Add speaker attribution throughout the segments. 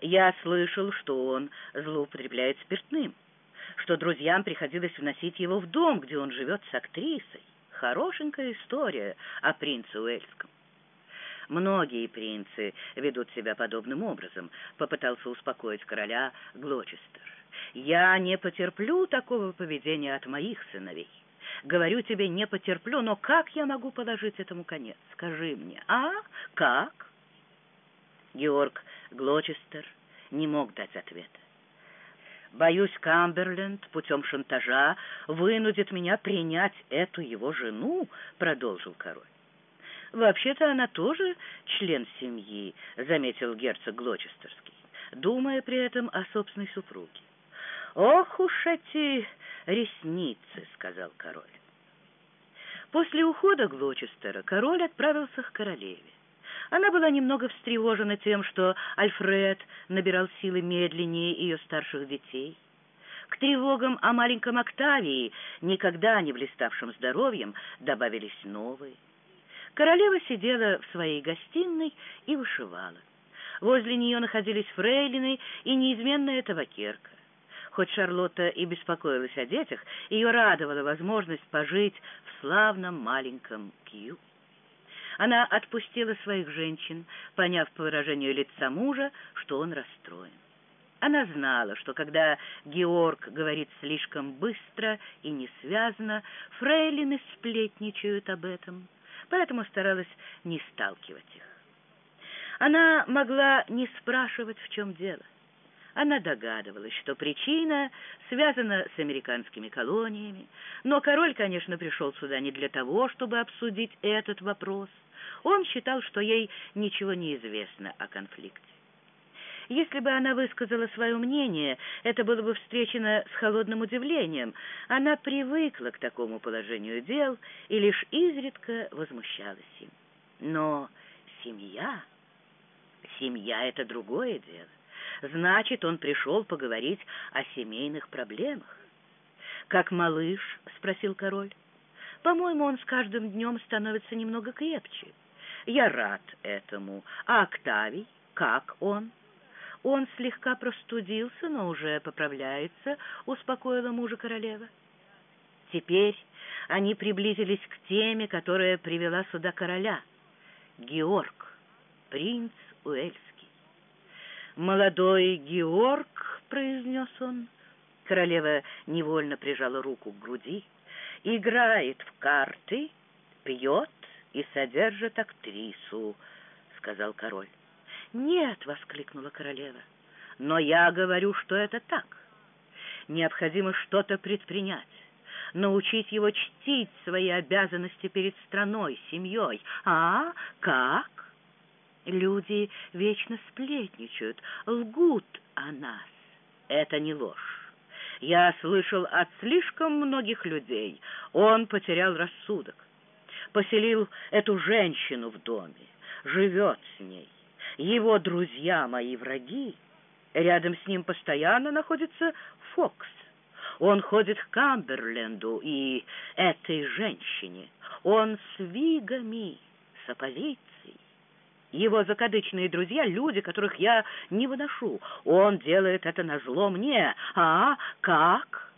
Speaker 1: Я слышал, что он злоупотребляет спиртным, что друзьям приходилось вносить его в дом, где он живет с актрисой. Хорошенькая история о принце Уэльском. Многие принцы ведут себя подобным образом, попытался успокоить короля Глочестер. Я не потерплю такого поведения от моих сыновей. Говорю тебе, не потерплю, но как я могу положить этому конец? Скажи мне, а? Как? Георг Глочестер не мог дать ответа. Боюсь, Камберленд путем шантажа вынудит меня принять эту его жену, продолжил король. Вообще-то она тоже член семьи, заметил герцог Глочестерский, думая при этом о собственной супруге. Ох уж эти ресницы, сказал король. После ухода Глочестера король отправился к королеве. Она была немного встревожена тем, что Альфред набирал силы медленнее ее старших детей. К тревогам о маленьком Октавии, никогда не блиставшем здоровьем, добавились новые. Королева сидела в своей гостиной и вышивала. Возле нее находились фрейлины и неизменная табакерка. Хоть Шарлотта и беспокоилась о детях, ее радовала возможность пожить в славном маленьком Кью. Она отпустила своих женщин, поняв по выражению лица мужа, что он расстроен. Она знала, что когда Георг говорит слишком быстро и несвязно, фрейлины сплетничают об этом, поэтому старалась не сталкивать их. Она могла не спрашивать, в чем дело. Она догадывалась, что причина связана с американскими колониями, но король, конечно, пришел сюда не для того, чтобы обсудить этот вопрос. Он считал, что ей ничего не известно о конфликте. Если бы она высказала свое мнение, это было бы встречено с холодным удивлением. Она привыкла к такому положению дел и лишь изредка возмущалась им. Но семья... Семья — это другое дело. Значит, он пришел поговорить о семейных проблемах. «Как малыш?» — спросил король. «По-моему, он с каждым днем становится немного крепче. Я рад этому. А Октавий? Как он?» «Он слегка простудился, но уже поправляется», — успокоила мужа королева. Теперь они приблизились к теме, которая привела сюда короля. Георг, принц Уэльский. «Молодой Георг», — произнес он, — королева невольно прижала руку к груди, — «играет в карты, пьет и содержит актрису», — сказал король. «Нет», — воскликнула королева, — «но я говорю, что это так. Необходимо что-то предпринять» научить его чтить свои обязанности перед страной, семьей. А как? Люди вечно сплетничают, лгут о нас. Это не ложь. Я слышал от слишком многих людей. Он потерял рассудок. Поселил эту женщину в доме, живет с ней. Его друзья мои враги. Рядом с ним постоянно находится Фокс. Он ходит к Камберленду и этой женщине. Он с вигами, с оппозицией. Его закадычные друзья — люди, которых я не выношу. Он делает это на зло мне. А как?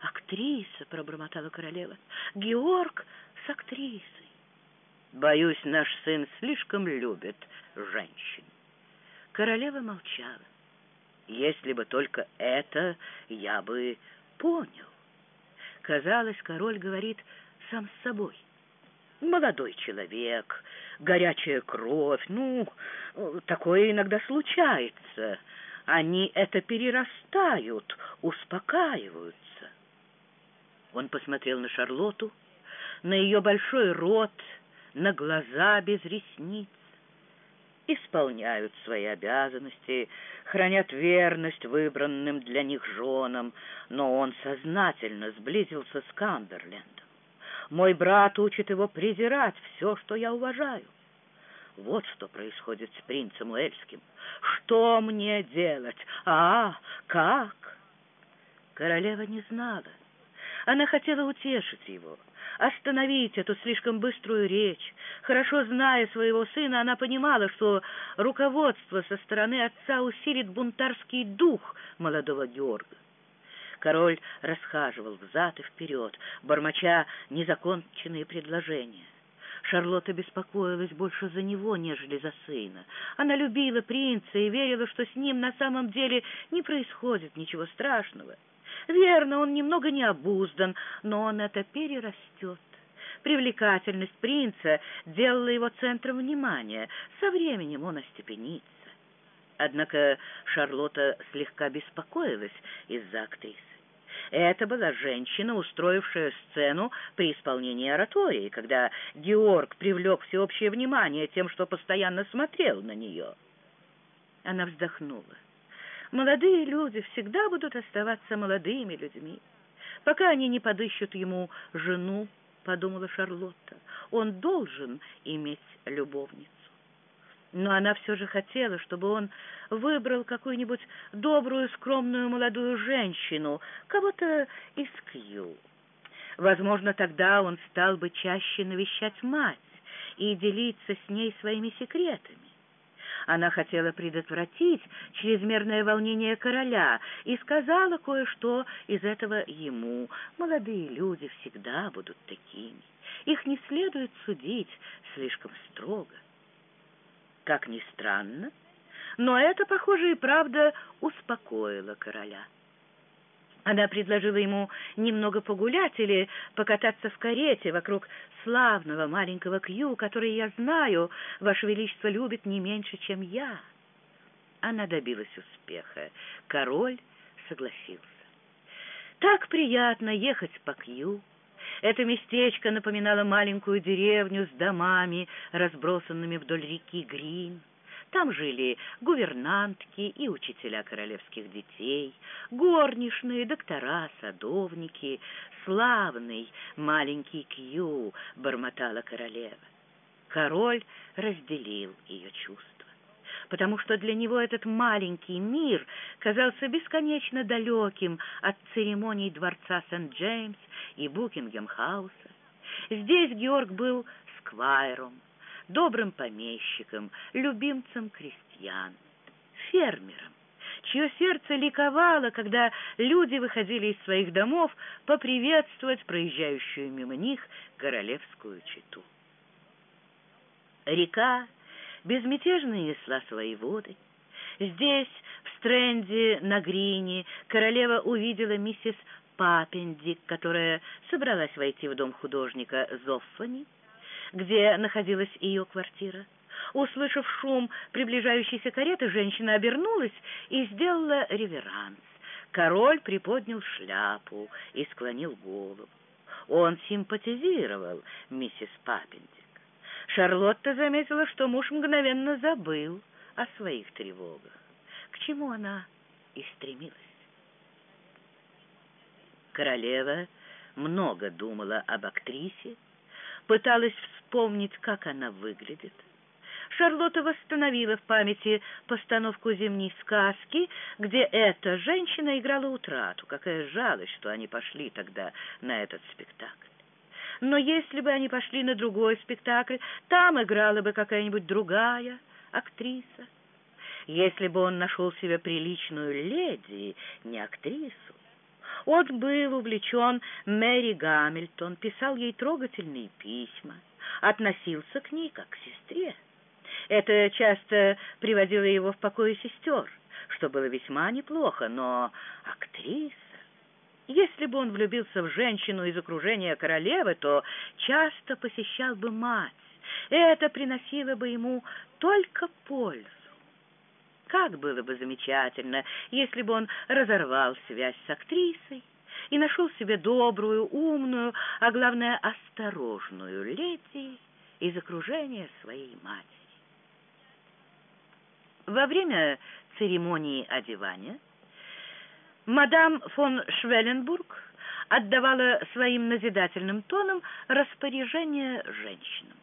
Speaker 1: Актриса, — пробормотала королева. Георг с актрисой. Боюсь, наш сын слишком любит женщин. Королева молчала. Если бы только это я бы понял. Казалось, король говорит сам с собой. Молодой человек, горячая кровь, ну, такое иногда случается. Они это перерастают, успокаиваются. Он посмотрел на Шарлоту, на ее большой рот, на глаза без ресниц. Исполняют свои обязанности, хранят верность выбранным для них женам, но он сознательно сблизился с Камберлендом. Мой брат учит его презирать все, что я уважаю. Вот что происходит с принцем Уэльским. Что мне делать? А, как? Королева не знала. Она хотела утешить его. остановить эту слишком быструю речь. Хорошо зная своего сына, она понимала, что руководство со стороны отца усилит бунтарский дух молодого Георга. Король расхаживал взад и вперед, бормоча незаконченные предложения. Шарлотта беспокоилась больше за него, нежели за сына. Она любила принца и верила, что с ним на самом деле не происходит ничего страшного. Верно, он немного необуздан, но он это перерастет. Привлекательность принца делала его центром внимания. Со временем он остепенится. Однако Шарлотта слегка беспокоилась из-за актрисы. Это была женщина, устроившая сцену при исполнении оратории, когда Георг привлек всеобщее внимание тем, что постоянно смотрел на нее. Она вздохнула. Молодые люди всегда будут оставаться молодыми людьми, пока они не подыщут ему жену, подумала Шарлотта. Он должен иметь любовницу. Но она все же хотела, чтобы он выбрал какую-нибудь добрую, скромную молодую женщину, кого-то из Кью. Возможно, тогда он стал бы чаще навещать мать и делиться с ней своими секретами. Она хотела предотвратить чрезмерное волнение короля и сказала кое-что из этого ему. Молодые люди всегда будут такими. Их не следует судить слишком строго. Как ни странно, но это, похоже, и правда успокоило короля. Она предложила ему немного погулять или покататься в карете вокруг славного маленького Кью, который, я знаю, Ваше Величество любит не меньше, чем я. Она добилась успеха. Король согласился. Так приятно ехать по Кью. Это местечко напоминало маленькую деревню с домами, разбросанными вдоль реки Грин. Там жили гувернантки и учителя королевских детей, горничные, доктора, садовники. Славный маленький Кью, бормотала королева. Король разделил ее чувства, потому что для него этот маленький мир казался бесконечно далеким от церемоний дворца Сент-Джеймс и Букингем-хауса. Здесь Георг был сквайром, добрым помещиком, любимцем крестьян, фермером, чье сердце ликовало, когда люди выходили из своих домов поприветствовать проезжающую мимо них королевскую чету. Река безмятежно несла свои воды. Здесь, в Стрэнде, на Грине, королева увидела миссис Папендик, которая собралась войти в дом художника Зоффани где находилась ее квартира. Услышав шум приближающейся кареты, женщина обернулась и сделала реверанс. Король приподнял шляпу и склонил голову. Он симпатизировал миссис Паппендик. Шарлотта заметила, что муж мгновенно забыл о своих тревогах, к чему она и стремилась. Королева много думала об актрисе, пыталась вспомнить, как она выглядит. Шарлотта восстановила в памяти постановку зимней сказки, где эта женщина играла утрату. Какая жалость, что они пошли тогда на этот спектакль. Но если бы они пошли на другой спектакль, там играла бы какая-нибудь другая актриса. Если бы он нашел себе приличную леди, не актрису, он был увлечен Мэри Гамильтон, писал ей трогательные письма, относился к ней как к сестре. Это часто приводило его в покое сестер, что было весьма неплохо, но актриса... Если бы он влюбился в женщину из окружения королевы, то часто посещал бы мать. Это приносило бы ему только пользу. Как было бы замечательно, если бы он разорвал связь с актрисой и нашел себе добрую, умную, а главное, осторожную леди из окружения своей матери. Во время церемонии одевания мадам фон Швелленбург отдавала своим назидательным тоном распоряжение женщинам.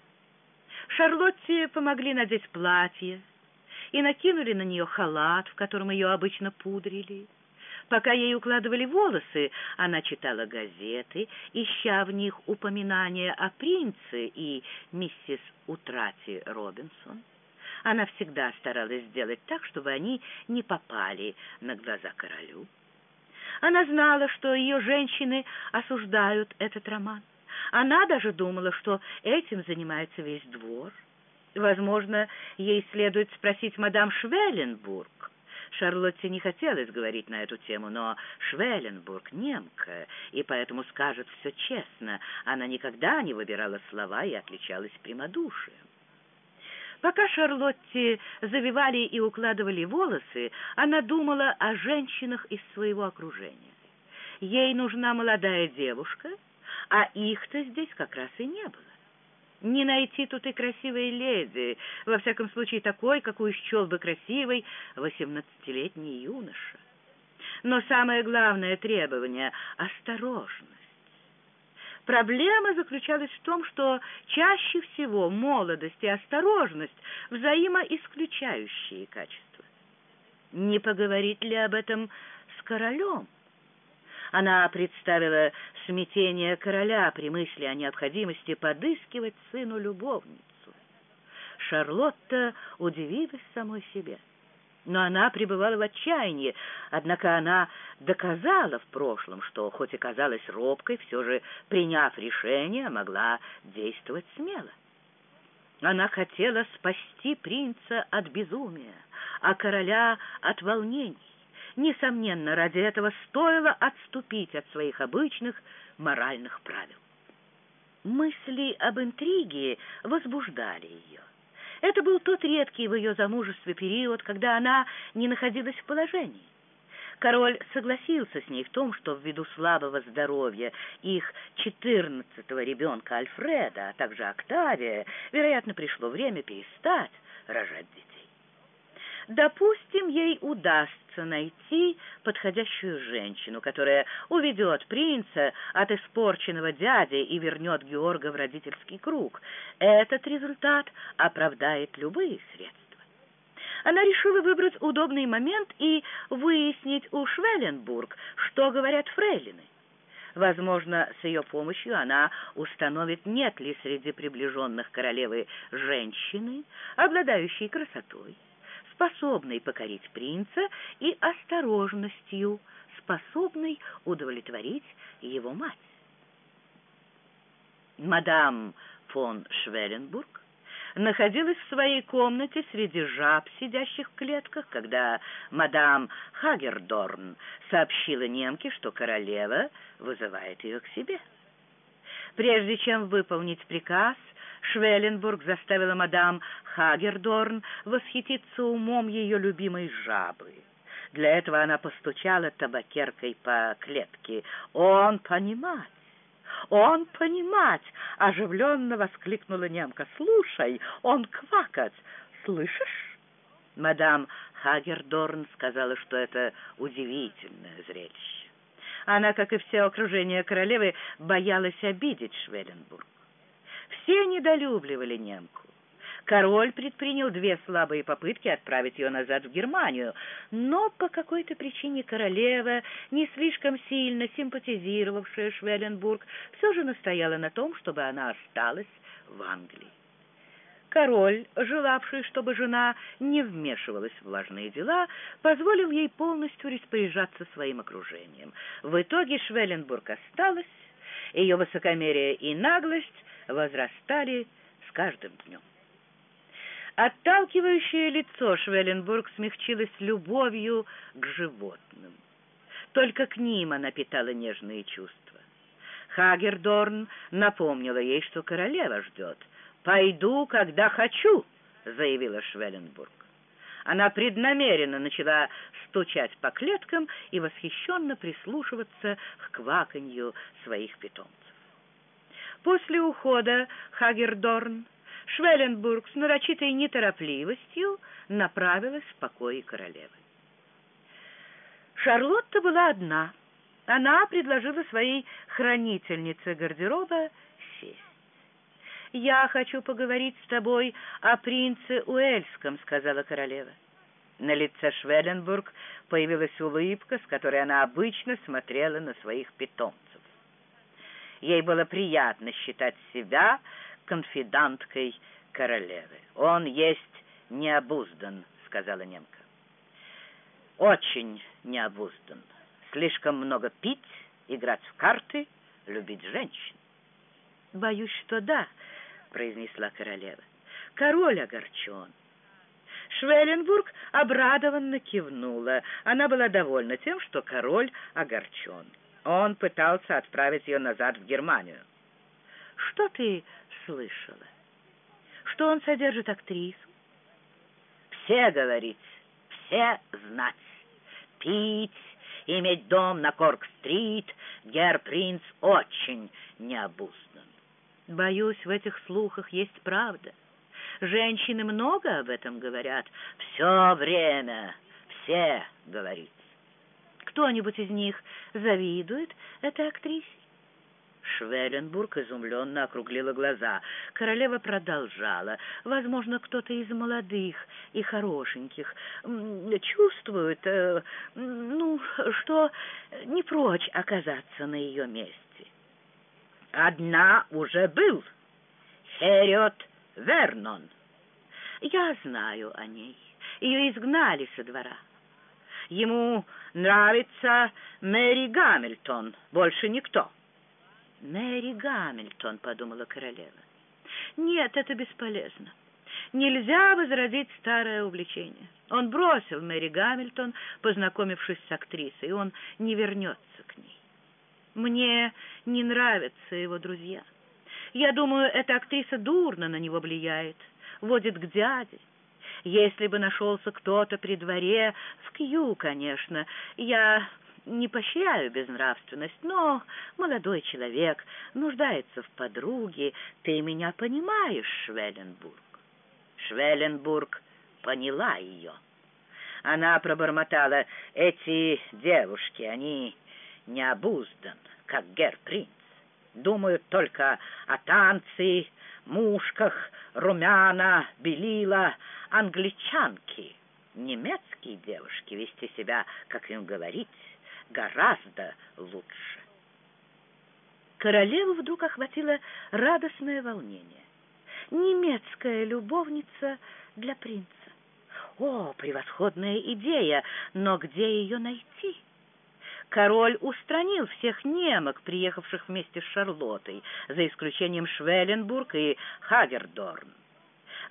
Speaker 1: Шарлотте помогли надеть платье, и накинули на нее халат, в котором ее обычно пудрили. Пока ей укладывали волосы, она читала газеты, ища в них упоминания о принце и миссис Утрати Робинсон. Она всегда старалась сделать так, чтобы они не попали на глаза королю. Она знала, что ее женщины осуждают этот роман. Она даже думала, что этим занимается весь двор. Возможно, ей следует спросить мадам Швелленбург. Шарлотте не хотелось говорить на эту тему, но Швелленбург немка, и поэтому скажет все честно. Она никогда не выбирала слова и отличалась прямодушием. Пока Шарлотте завивали и укладывали волосы, она думала о женщинах из своего окружения. Ей нужна молодая девушка, а их-то здесь как раз и не было. Не найти тут и красивой леди, во всяком случае такой, какую счел бы красивой восемнадцатилетний юноша. Но самое главное требование — осторожность. Проблема заключалась в том, что чаще всего молодость и осторожность — взаимоисключающие качества. Не поговорить ли об этом с королем? Она представила смятение короля при мысли о необходимости подыскивать сыну любовницу. Шарлотта удивилась самой себе но она пребывала в отчаянии, однако она доказала в прошлом, что, хоть и казалась робкой, все же, приняв решение, могла действовать смело. Она хотела спасти принца от безумия, а короля от волнений. Несомненно, ради этого стоило отступить от своих обычных моральных правил. Мысли об интриге возбуждали ее. Это был тот редкий в ее замужестве период, когда она не находилась в положении. Король согласился с ней в том, что ввиду слабого здоровья их четырнадцатого ребенка Альфреда, а также Октавия, вероятно, пришло время перестать рожать детей. Допустим, ей удастся найти подходящую женщину, которая уведет принца от испорченного дяди и вернет Георга в родительский круг. Этот результат оправдает любые средства. Она решила выбрать удобный момент и выяснить у Швелленбург, что говорят фрейлины. Возможно, с ее помощью она установит, нет ли среди приближенных королевы женщины, обладающей красотой, способной покорить принца, и осторожностью, способной удовлетворить его мать. Мадам фон Швелленбург находилась в своей комнате среди жаб, сидящих в клетках, когда мадам Хагердорн сообщила немке, что королева вызывает ее к себе. Прежде чем выполнить приказ, Швелленбург заставила мадам Хагердорн восхититься умом ее любимой жабы. Для этого она постучала табакеркой по клетке. «Он понимать! Он понимать!» — оживленно воскликнула немка. «Слушай, он квакать! Слышишь?» Мадам Хагердорн сказала, что это удивительное зрелище. Она, как и все окружение королевы, боялась обидеть Швелленбург. Все недолюбливали немку. Король предпринял две слабые попытки отправить ее назад в Германию, но по какой-то причине королева, не слишком сильно симпатизировавшая Швелленбург, все же настояла на том, чтобы она осталась в Англии. Король, желавший, чтобы жена не вмешивалась в важные дела, позволил ей полностью распоряжаться своим окружением. В итоге Швелленбург осталась, ее высокомерие и наглость возрастали с каждым днем. Отталкивающее лицо Швелленбург смягчилось любовью к животным. Только к ним она питала нежные чувства. Хагердорн напомнила ей, что королева ждет. «Пойду, когда хочу», — заявила Швелленбург. Она преднамеренно начала стучать по клеткам и восхищенно прислушиваться к кваканью своих питомцев. После ухода Хагердорн Швелленбург с нарочитой неторопливостью направилась в покои королевы. Шарлотта была одна. Она предложила своей хранительнице гардероба сесть. «Я хочу поговорить с тобой о принце Уэльском», — сказала королева. На лице Швелленбург появилась улыбка, с которой она обычно смотрела на своих питомцев. Ей было приятно считать себя конфиданткой королевы. «Он есть необуздан», — сказала немка. «Очень необуздан. Слишком много пить, играть в карты, любить женщин». «Боюсь, что да», — произнесла королева. «Король огорчен». Швелленбург обрадованно кивнула. Она была довольна тем, что король огорчен. Он пытался отправить ее назад в Германию. «Что ты слышала? Что он содержит актрису?» «Все говорить, все знать, пить, иметь дом на Корк-стрит, гер-принц очень необуздан». «Боюсь, в этих слухах есть правда». Женщины много об этом говорят. Все время, все говорит. Кто-нибудь из них завидует этой актрисе? Швелленбург изумленно округлила глаза. Королева продолжала. Возможно, кто-то из молодых и хорошеньких чувствует, э, ну, что не прочь оказаться на ее месте. Одна уже был. Херет Вернон. Я знаю о ней. Ее изгнали со двора. Ему нравится Мэри Гамильтон, больше никто. Мэри Гамильтон, подумала королева. Нет, это бесполезно. Нельзя возродить старое увлечение. Он бросил Мэри Гамильтон, познакомившись с актрисой, и он не вернется к ней. Мне не нравятся его друзья. Я думаю, эта актриса дурно на него влияет, водит к дяде. Если бы нашелся кто-то при дворе, в Кью, конечно, я не поощряю безнравственность, но молодой человек нуждается в подруге. Ты меня понимаешь, Швелленбург?» Швелленбург поняла ее. Она пробормотала, «Эти девушки, они необуздан, как гер-принц думают только о танце, мушках, румяна, белила, англичанки. Немецкие девушки вести себя, как им говорить, гораздо лучше. Королеву вдруг охватило радостное волнение. Немецкая любовница для принца. О, превосходная идея, но где ее найти? Король устранил всех немок, приехавших вместе с Шарлоттой, за исключением Швелленбург и Хагердорн.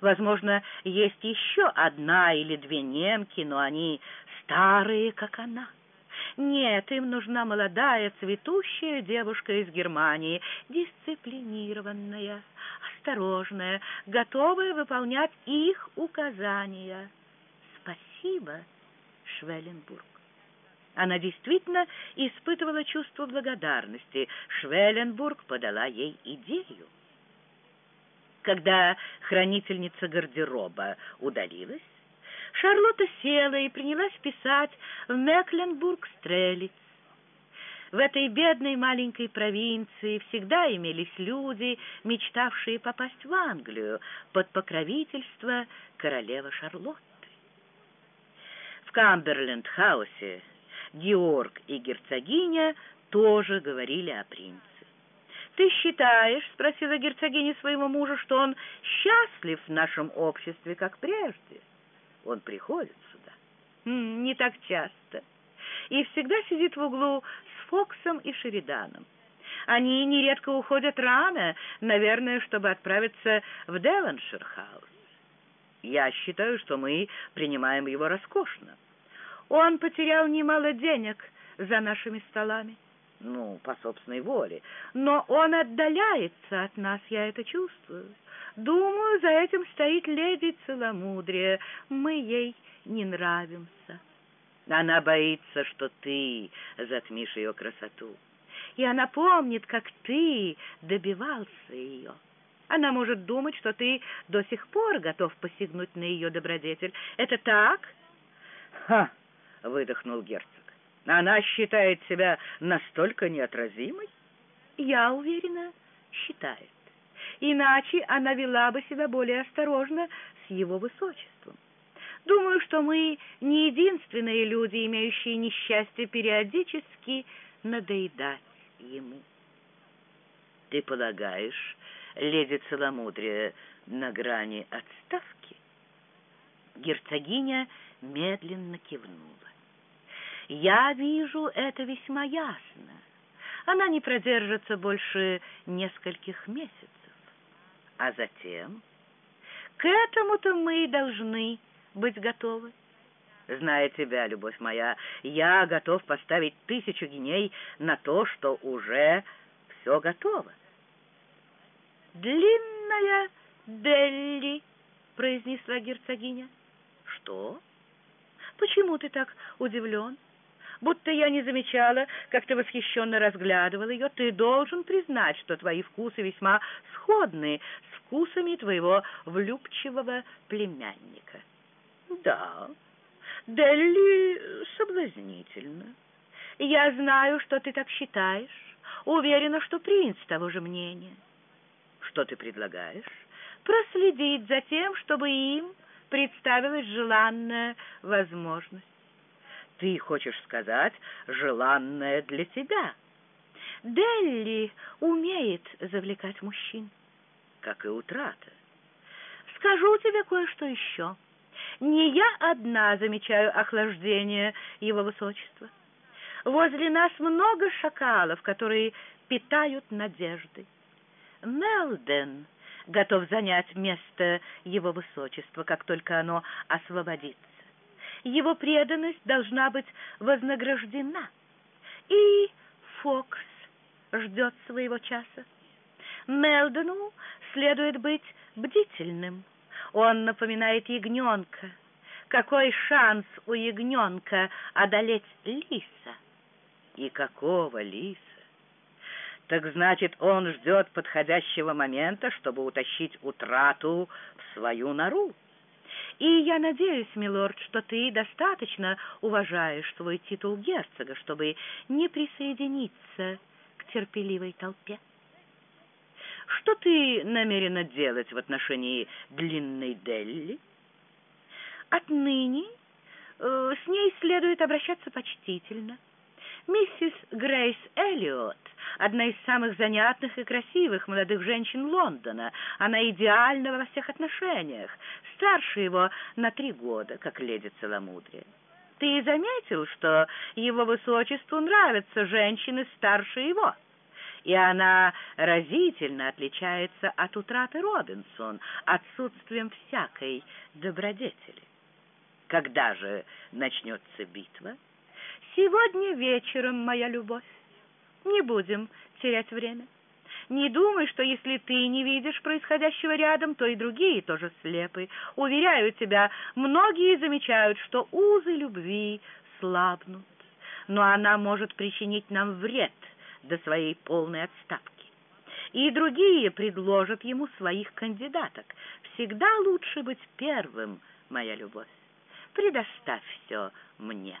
Speaker 1: Возможно, есть еще одна или две немки, но они старые, как она. Нет, им нужна молодая, цветущая девушка из Германии, дисциплинированная, осторожная, готовая выполнять их указания. Спасибо, Швелленбург. Она действительно испытывала чувство благодарности. Швелленбург подала ей идею. Когда хранительница гардероба удалилась, Шарлотта села и принялась писать в Мекленбург-Стрелиц. В этой бедной маленькой провинции всегда имелись люди, мечтавшие попасть в Англию под покровительство королевы Шарлотты. В Камберленд-хаусе Георг и герцогиня тоже говорили о принце. «Ты считаешь, — спросила герцогиня своего мужа, — что он счастлив в нашем обществе, как прежде? Он приходит сюда. Не так часто. И всегда сидит в углу с Фоксом и Шериданом. Они нередко уходят рано, наверное, чтобы отправиться в Девоншир-хаус. Я считаю, что мы принимаем его роскошно. Он потерял немало денег за нашими столами. Ну, по собственной воле. Но он отдаляется от нас, я это чувствую. Думаю, за этим стоит леди целомудрие. Мы ей не нравимся. Она боится, что ты затмишь ее красоту. И она помнит, как ты добивался ее. Она может думать, что ты до сих пор готов посягнуть на ее добродетель. Это так? Ха! — выдохнул герцог. «Она считает себя настолько неотразимой?» «Я уверена, считает. Иначе она вела бы себя более осторожно с его высочеством. Думаю, что мы не единственные люди, имеющие несчастье периодически надоедать ему. Ты полагаешь, леди целомудрия на грани отставки? Герцогиня медленно кивнула. Я вижу это весьма ясно. Она не продержится больше нескольких месяцев. А затем к этому-то мы и должны быть готовы. Зная тебя, любовь моя, я готов поставить тысячу геней на то, что уже все готово. «Длинная Делли», — произнесла герцогиня. «Что? Почему ты так удивлен? Будто я не замечала, как ты восхищенно разглядывал ее. Ты должен признать, что твои вкусы весьма сходны с вкусами твоего влюбчивого племянника». «Да, Делли соблазнительно. Я знаю, что ты так считаешь. Уверена, что принц того же мнения». Что ты предлагаешь? Проследить за тем, чтобы им представилась желанная возможность. Ты хочешь сказать, желанная для тебя. Делли умеет завлекать мужчин, как и утрата. Скажу тебе кое-что еще. Не я одна замечаю охлаждение его высочества. Возле нас много шакалов, которые питают надежды. Мелден готов занять место его высочества, как только оно освободится. Его преданность должна быть вознаграждена. И Фокс ждет своего часа. Мелдону следует быть бдительным. Он напоминает ягненка. Какой шанс у ягненка одолеть лиса? И какого лиса? Так значит, он ждет подходящего момента, чтобы утащить утрату в свою нору. И я надеюсь, милорд, что ты достаточно уважаешь свой титул герцога, чтобы не присоединиться к терпеливой толпе. Что ты намерена делать в отношении длинной Делли? Отныне э, с ней следует обращаться почтительно. Миссис Грейс Эллиот одна из самых занятных и красивых молодых женщин Лондона. Она идеальна во всех отношениях, старше его на три года, как леди целомудрия. Ты заметил, что его высочеству нравятся женщины старше его? И она разительно отличается от утраты Робинсон отсутствием всякой добродетели. Когда же начнется битва? Сегодня вечером, моя любовь. Не будем терять время. Не думай, что если ты не видишь происходящего рядом, то и другие тоже слепы. Уверяю тебя, многие замечают, что узы любви слабнут, но она может причинить нам вред до своей полной отставки. И другие предложат ему своих кандидаток. Всегда лучше быть первым, моя любовь. Предоставь все мне.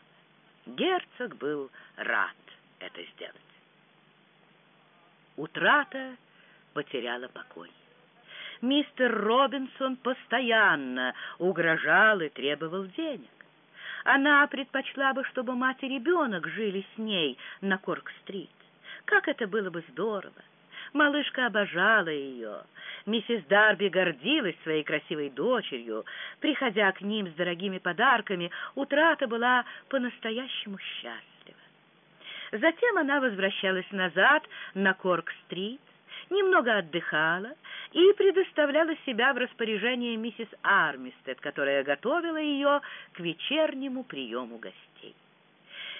Speaker 1: Герцог был рад это сделать. Утрата потеряла покой. Мистер Робинсон постоянно угрожал и требовал денег. Она предпочла бы, чтобы мать и ребенок жили с ней на Корк-стрит. Как это было бы здорово! Малышка обожала ее. Миссис Дарби гордилась своей красивой дочерью. Приходя к ним с дорогими подарками, утрата была по-настоящему счастлива. Затем она возвращалась назад на Корк-стрит, немного отдыхала и предоставляла себя в распоряжение миссис Армистед, которая готовила ее к вечернему приему гостей.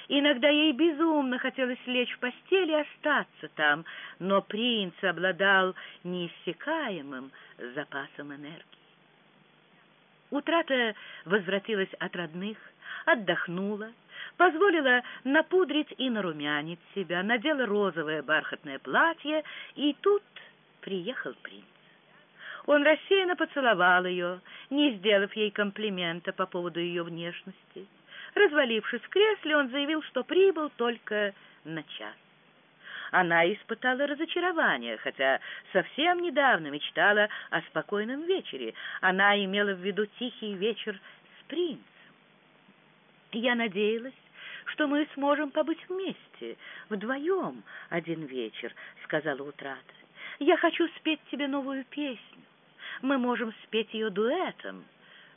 Speaker 1: Иногда ей безумно хотелось лечь в постель и остаться там, но принц обладал неиссякаемым запасом энергии. Утрата возвратилась от родных, отдохнула, позволила напудрить и нарумянить себя, надела розовое бархатное платье, и тут приехал принц. Он рассеянно поцеловал ее, не сделав ей комплимента по поводу ее внешности. Развалившись в кресле, он заявил, что прибыл только на час. Она испытала разочарование, хотя совсем недавно мечтала о спокойном вечере. Она имела в виду тихий вечер с принцем. Я надеялась, что мы сможем побыть вместе, вдвоем, один вечер, — сказала Утрата. Я хочу спеть тебе новую песню. Мы можем спеть ее дуэтом.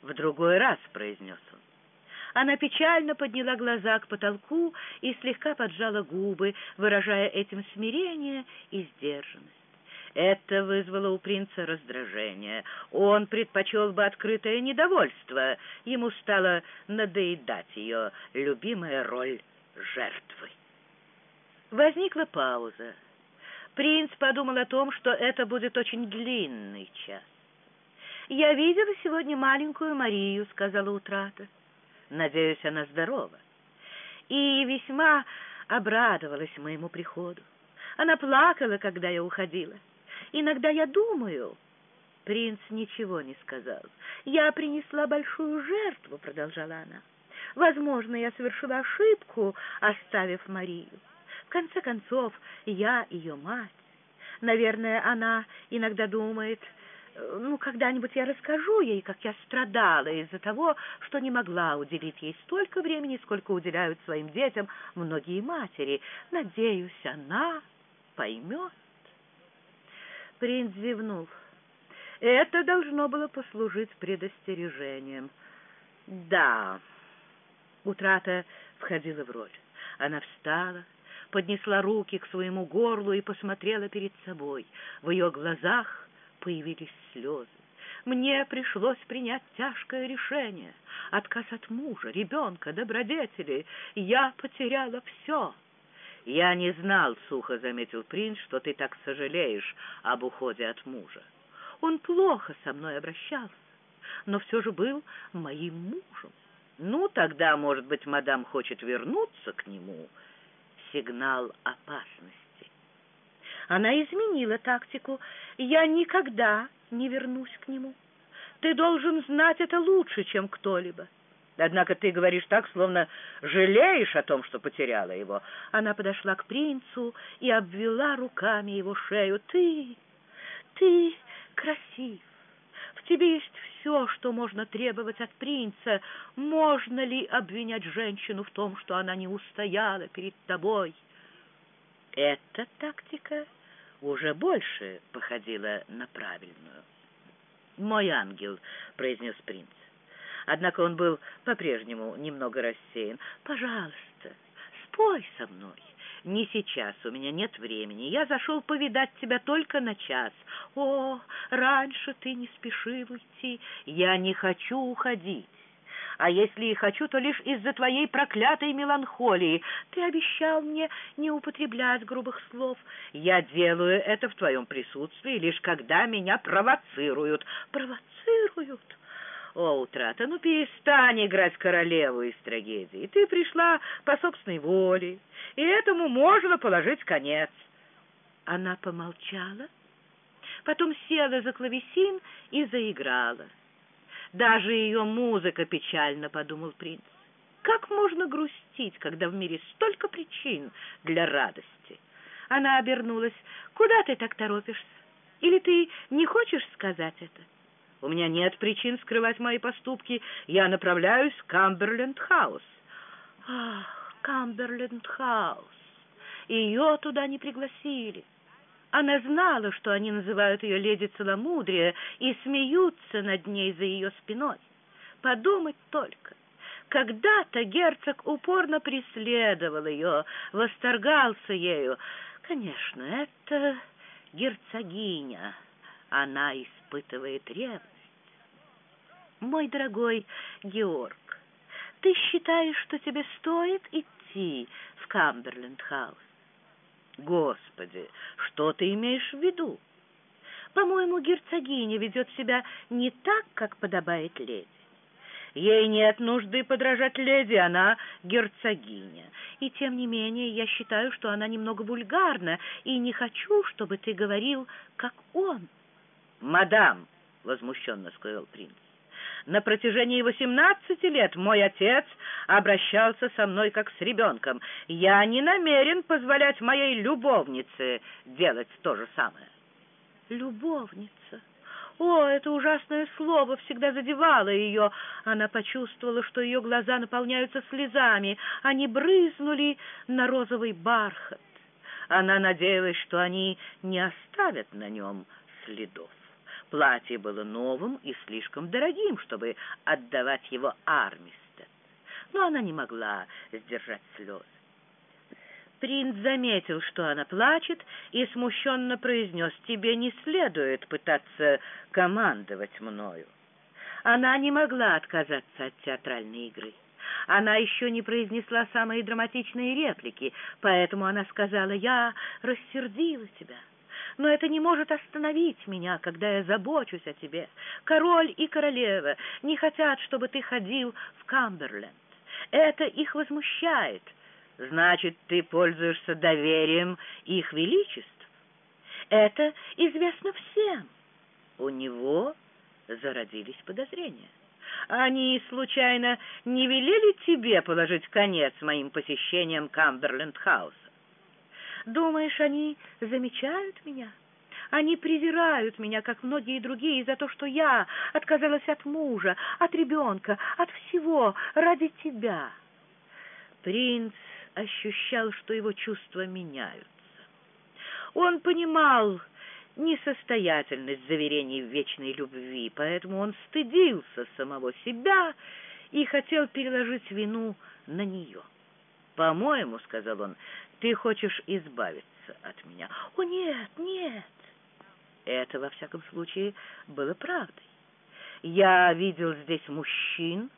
Speaker 1: В другой раз, — произнес он. Она печально подняла глаза к потолку и слегка поджала губы, выражая этим смирение и сдержанность. Это вызвало у принца раздражение. Он предпочел бы открытое недовольство. Ему стало надоедать ее любимая роль жертвы. Возникла пауза. Принц подумал о том, что это будет очень длинный час. «Я видела сегодня маленькую Марию», — сказала Утрата. «Надеюсь, она здорова». И весьма обрадовалась моему приходу. Она плакала, когда я уходила. Иногда я думаю...» Принц ничего не сказал. «Я принесла большую жертву», — продолжала она. «Возможно, я совершила ошибку, оставив Марию. В конце концов, я ее мать. Наверное, она иногда думает, ну, когда-нибудь я расскажу ей, как я страдала из-за того, что не могла уделить ей столько времени, сколько уделяют своим детям многие матери. Надеюсь, она поймет». Принц зевнул. Это должно было послужить предостережением. Да, утрата входила в роль. Она встала, поднесла руки к своему горлу и посмотрела перед собой. В ее глазах появились слезы. Мне пришлось принять тяжкое решение. Отказ от мужа, ребенка, добродетели. Я потеряла все. «Я не знал, — сухо заметил принц, — что ты так сожалеешь об уходе от мужа. Он плохо со мной обращался, но все же был моим мужем. Ну, тогда, может быть, мадам хочет вернуться к нему. Сигнал опасности. Она изменила тактику. Я никогда не вернусь к нему. Ты должен знать это лучше, чем кто-либо. Однако ты говоришь так, словно жалеешь о том, что потеряла его. Она подошла к принцу и обвела руками его шею. Ты, ты красив. В тебе есть все, что можно требовать от принца. Можно ли обвинять женщину в том, что она не устояла перед тобой? Эта тактика уже больше походила на правильную. «Мой ангел», — произнес принц, Однако он был по-прежнему немного рассеян. «Пожалуйста, спой со мной». «Не сейчас, у меня нет времени. Я зашел повидать тебя только на час. О, раньше ты не спешил уйти. Я не хочу уходить. А если и хочу, то лишь из-за твоей проклятой меланхолии. Ты обещал мне не употреблять грубых слов. Я делаю это в твоем присутствии, лишь когда меня провоцируют». «Провоцируют?» «О, утрата, ну перестань играть королеву из трагедии. Ты пришла по собственной воле, и этому можно положить конец». Она помолчала, потом села за клавесин и заиграла. «Даже ее музыка печально», — подумал принц. «Как можно грустить, когда в мире столько причин для радости?» Она обернулась. «Куда ты так торопишься? Или ты не хочешь сказать это?» У меня нет причин скрывать мои поступки. Я направляюсь в Камберленд-хаус». «Ах, Камберленд-хаус! Ее туда не пригласили». Она знала, что они называют ее леди целомудрия и смеются над ней за ее спиной. Подумать только. Когда-то герцог упорно преследовал ее, восторгался ею. Конечно, это герцогиня. Она испытывает ревность. Мой дорогой Георг, ты считаешь, что тебе стоит идти в Камберленд-хаус? Господи, что ты имеешь в виду? По-моему, герцогиня ведет себя не так, как подобает леди. Ей нет нужды подражать леди, она герцогиня. И тем не менее я считаю, что она немного вульгарна, и не хочу, чтобы ты говорил, как он. «Мадам!» — возмущенно сказал принц. «На протяжении восемнадцати лет мой отец обращался со мной как с ребенком. Я не намерен позволять моей любовнице делать то же самое». «Любовница? О, это ужасное слово всегда задевало ее. Она почувствовала, что ее глаза наполняются слезами. Они брызнули на розовый бархат. Она надеялась, что они не оставят на нем следов. Платье было новым и слишком дорогим, чтобы отдавать его Армистед. Но она не могла сдержать слез. Принц заметил, что она плачет, и смущенно произнес, «Тебе не следует пытаться командовать мною». Она не могла отказаться от театральной игры. Она еще не произнесла самые драматичные реплики, поэтому она сказала, «Я рассердила тебя» но это не может остановить меня, когда я забочусь о тебе. Король и королева не хотят, чтобы ты ходил в Камберленд. Это их возмущает. Значит, ты пользуешься доверием их величеств. Это известно всем. У него зародились подозрения. Они, случайно, не велели тебе положить конец моим посещениям Камберленд-хауса? Думаешь, они замечают меня? Они презирают меня, как многие другие, за то, что я отказалась от мужа, от ребенка, от всего ради тебя. Принц ощущал, что его чувства меняются. Он понимал несостоятельность заверений в вечной любви, поэтому он стыдился самого себя и хотел переложить вину на нее. «По-моему, — сказал он, — ты хочешь избавиться от меня». «О, нет, нет!» Это, во всяком случае, было правдой. Я видел здесь мужчин,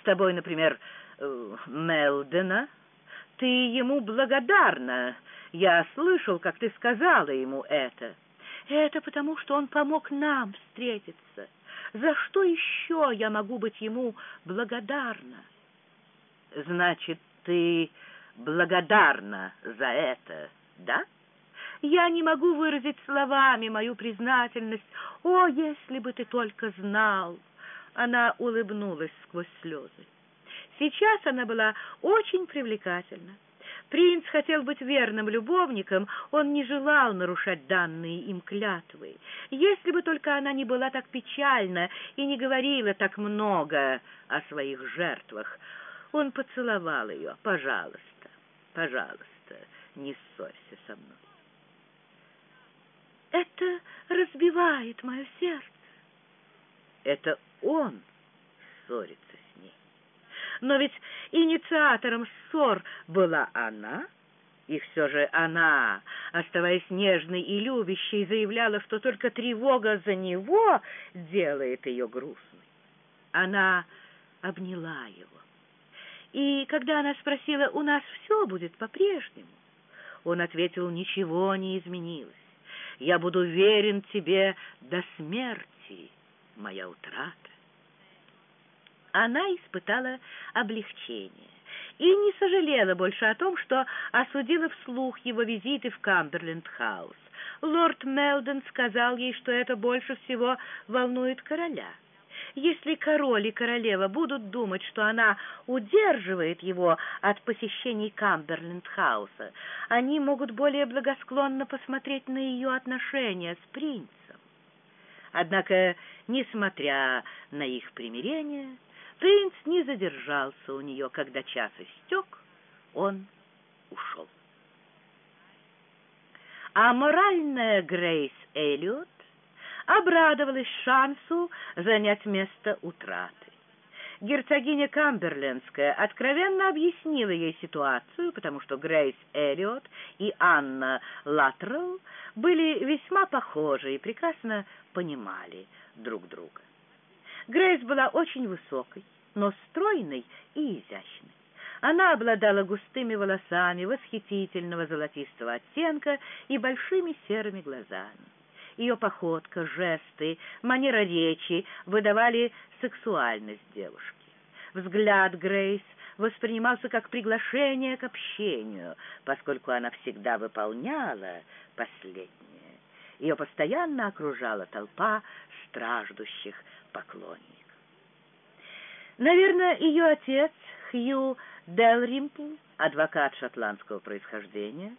Speaker 1: с тобой, например, э, Мелдена. Ты ему благодарна. Я слышал, как ты сказала ему это. Это потому, что он помог нам встретиться. За что еще я могу быть ему благодарна? Значит, ты благодарна за это, да? Я не могу выразить словами мою признательность. О, если бы ты только знал!» Она улыбнулась сквозь слезы. Сейчас она была очень привлекательна. Принц хотел быть верным любовником, он не желал нарушать данные им клятвы. Если бы только она не была так печальна и не говорила так много о своих жертвах, он поцеловал ее. «Пожалуйста, пожалуйста, не ссорься со мной».
Speaker 2: Это разбивает мое сердце.
Speaker 1: Это он ссорится с ней. Но ведь инициатором ссор была она, и все же она, оставаясь нежной и любящей, заявляла, что только тревога за него делает ее грустной. Она обняла его. И когда она спросила, у нас все будет по-прежнему, он ответил, ничего не изменилось. Я буду верен тебе до смерти, моя утрата. Она испытала облегчение и не сожалела больше о том, что осудила вслух его визиты в Камберленд-хаус. Лорд Мелден сказал ей, что это больше всего волнует короля — если король и королева будут думать, что она удерживает его от посещений Камберленд-хауса, они могут более благосклонно посмотреть на ее отношения с принцем. Однако, несмотря на их примирение, принц не задержался у нее, когда час истек, он ушел. А моральная Грейс Эллиот обрадовалась шансу занять место утраты. Герцогиня Камберлендская откровенно объяснила ей ситуацию, потому что Грейс Эллиот и Анна Латрелл были весьма похожи и прекрасно понимали друг друга. Грейс была очень высокой, но стройной и изящной. Она обладала густыми волосами восхитительного золотистого оттенка и большими серыми глазами. Ее походка, жесты, манера речи выдавали сексуальность девушки. Взгляд Грейс воспринимался как приглашение к общению, поскольку она всегда выполняла последнее. Ее постоянно окружала толпа страждущих поклонников. Наверное, ее отец Хью Делримпл, адвокат шотландского происхождения,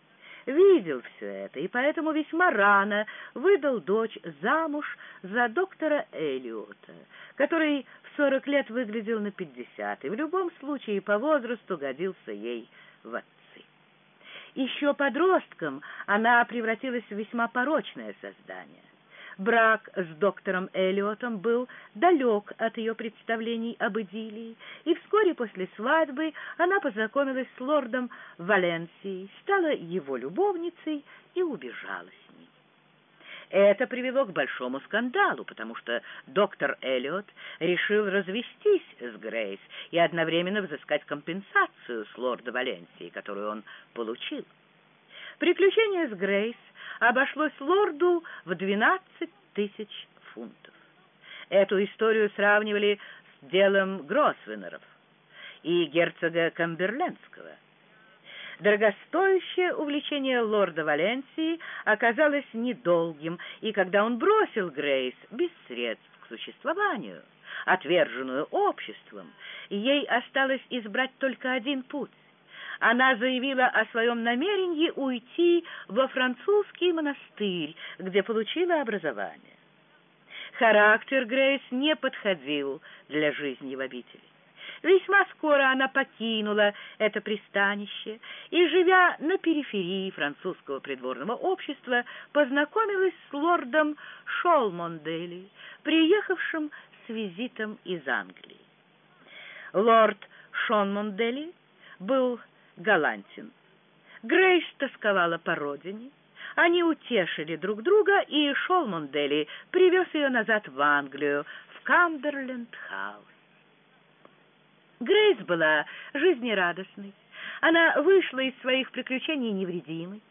Speaker 1: видел все это и поэтому весьма рано выдал дочь замуж за доктора Элиота, который в сорок лет выглядел на пятьдесят и в любом случае по возрасту годился ей в отцы. Еще подростком она превратилась в весьма порочное создание. Брак с доктором Эллиотом был далек от ее представлений об идиллии, и вскоре после свадьбы она познакомилась с лордом Валенсией, стала его любовницей и убежала с ним. Это привело к большому скандалу, потому что доктор Эллиот решил развестись с Грейс и одновременно взыскать компенсацию с лорда Валенсии, которую он получил. Приключение с Грейс обошлось лорду в двенадцать тысяч фунтов. Эту историю сравнивали с делом Гросвеннеров и герцога Камберлендского. Дорогостоящее увлечение лорда Валенсии оказалось недолгим, и когда он бросил Грейс без средств к существованию, отверженную обществом, ей осталось избрать только один путь она заявила о своем намерении уйти во французский монастырь, где получила образование. Характер Грейс не подходил для жизни в обители. Весьма скоро она покинула это пристанище и, живя на периферии французского придворного общества, познакомилась с лордом Шолмондели, приехавшим с визитом из Англии. Лорд Шонмондели был галантен. Грейс тосковала по родине. Они утешили друг друга, и Шолмондели привез ее назад в Англию, в Камберленд-хаус. Грейс была жизнерадостной. Она вышла из своих приключений невредимой.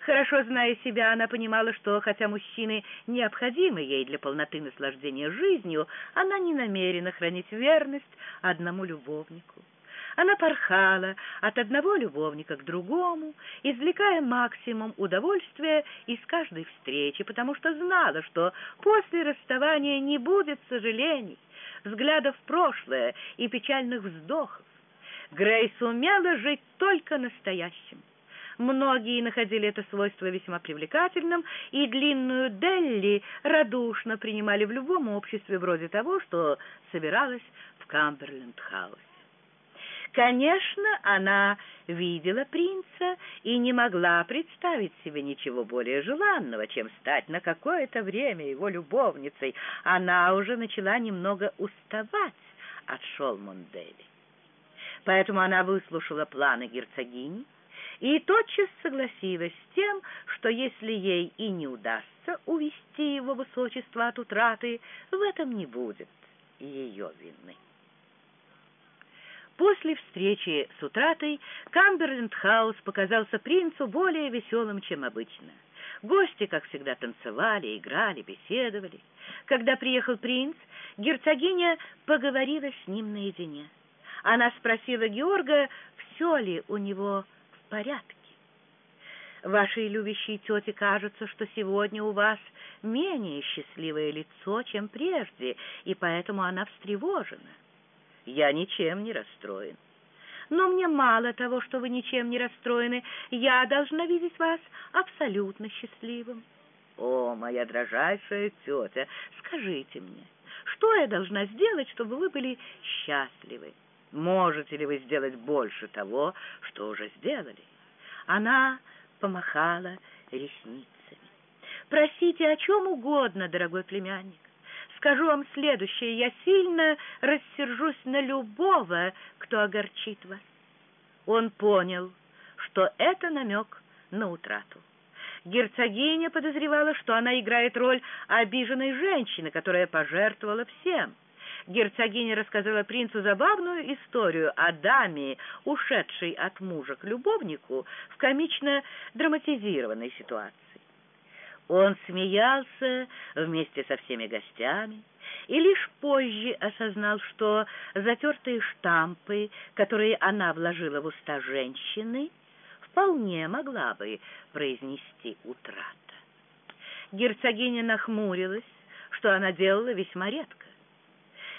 Speaker 1: Хорошо зная себя, она понимала, что, хотя мужчины необходимы ей для полноты наслаждения жизнью, она не намерена хранить верность одному любовнику. Она порхала от одного любовника к другому, извлекая максимум удовольствия из каждой встречи, потому что знала, что после расставания не будет сожалений, взглядов в прошлое и печальных вздохов. Грейс умела жить только настоящим. Многие находили это свойство весьма привлекательным, и длинную Делли радушно принимали в любом обществе вроде того, что собиралась в Камберленд-хаусе. Конечно, она видела принца и не могла представить себе ничего более желанного, чем стать на какое-то время его любовницей. Она уже начала немного уставать от Шолмондели. Поэтому она выслушала планы герцогини и тотчас согласилась с тем, что если ей и не удастся увести его высочество от утраты, в этом не будет ее вины. После встречи с утратой Камберленд-хаус показался принцу более веселым, чем обычно. Гости, как всегда, танцевали, играли, беседовали. Когда приехал принц, герцогиня поговорила с ним наедине. Она спросила Георга, все ли у него в порядке. Вашей любящей тете кажется, что сегодня у вас менее счастливое лицо, чем прежде, и поэтому она встревожена. Я ничем не расстроен. Но мне мало того, что вы ничем не расстроены. Я должна видеть вас абсолютно счастливым. О, моя дрожайшая тетя, скажите мне, что я должна сделать, чтобы вы были счастливы? Можете ли вы сделать больше того, что уже сделали? Она помахала ресницами. Просите о чем угодно, дорогой племянник скажу вам следующее. Я сильно рассержусь на любого, кто огорчит вас. Он понял, что это намек на утрату. Герцогиня подозревала, что она играет роль обиженной женщины, которая пожертвовала всем. Герцогиня рассказала принцу забавную историю о даме, ушедшей от мужа к любовнику в комично драматизированной ситуации. Он смеялся вместе со всеми гостями и лишь позже осознал, что затертые штампы, которые она вложила в уста женщины, вполне могла бы произнести утрата. Герцогиня нахмурилась, что она делала весьма редко.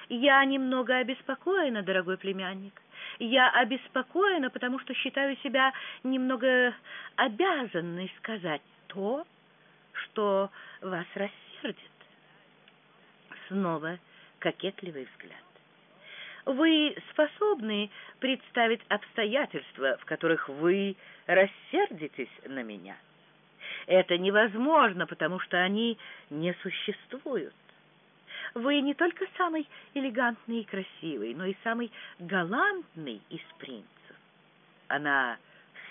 Speaker 1: «Я немного обеспокоена, дорогой племянник.
Speaker 2: Я обеспокоена, потому что считаю себя немного обязанной сказать то, что вас рассердит. Снова кокетливый взгляд. Вы способны представить обстоятельства, в которых вы рассердитесь на меня? Это невозможно, потому что они не существуют. Вы не только самый элегантный и красивый, но и самый галантный из принцев. Она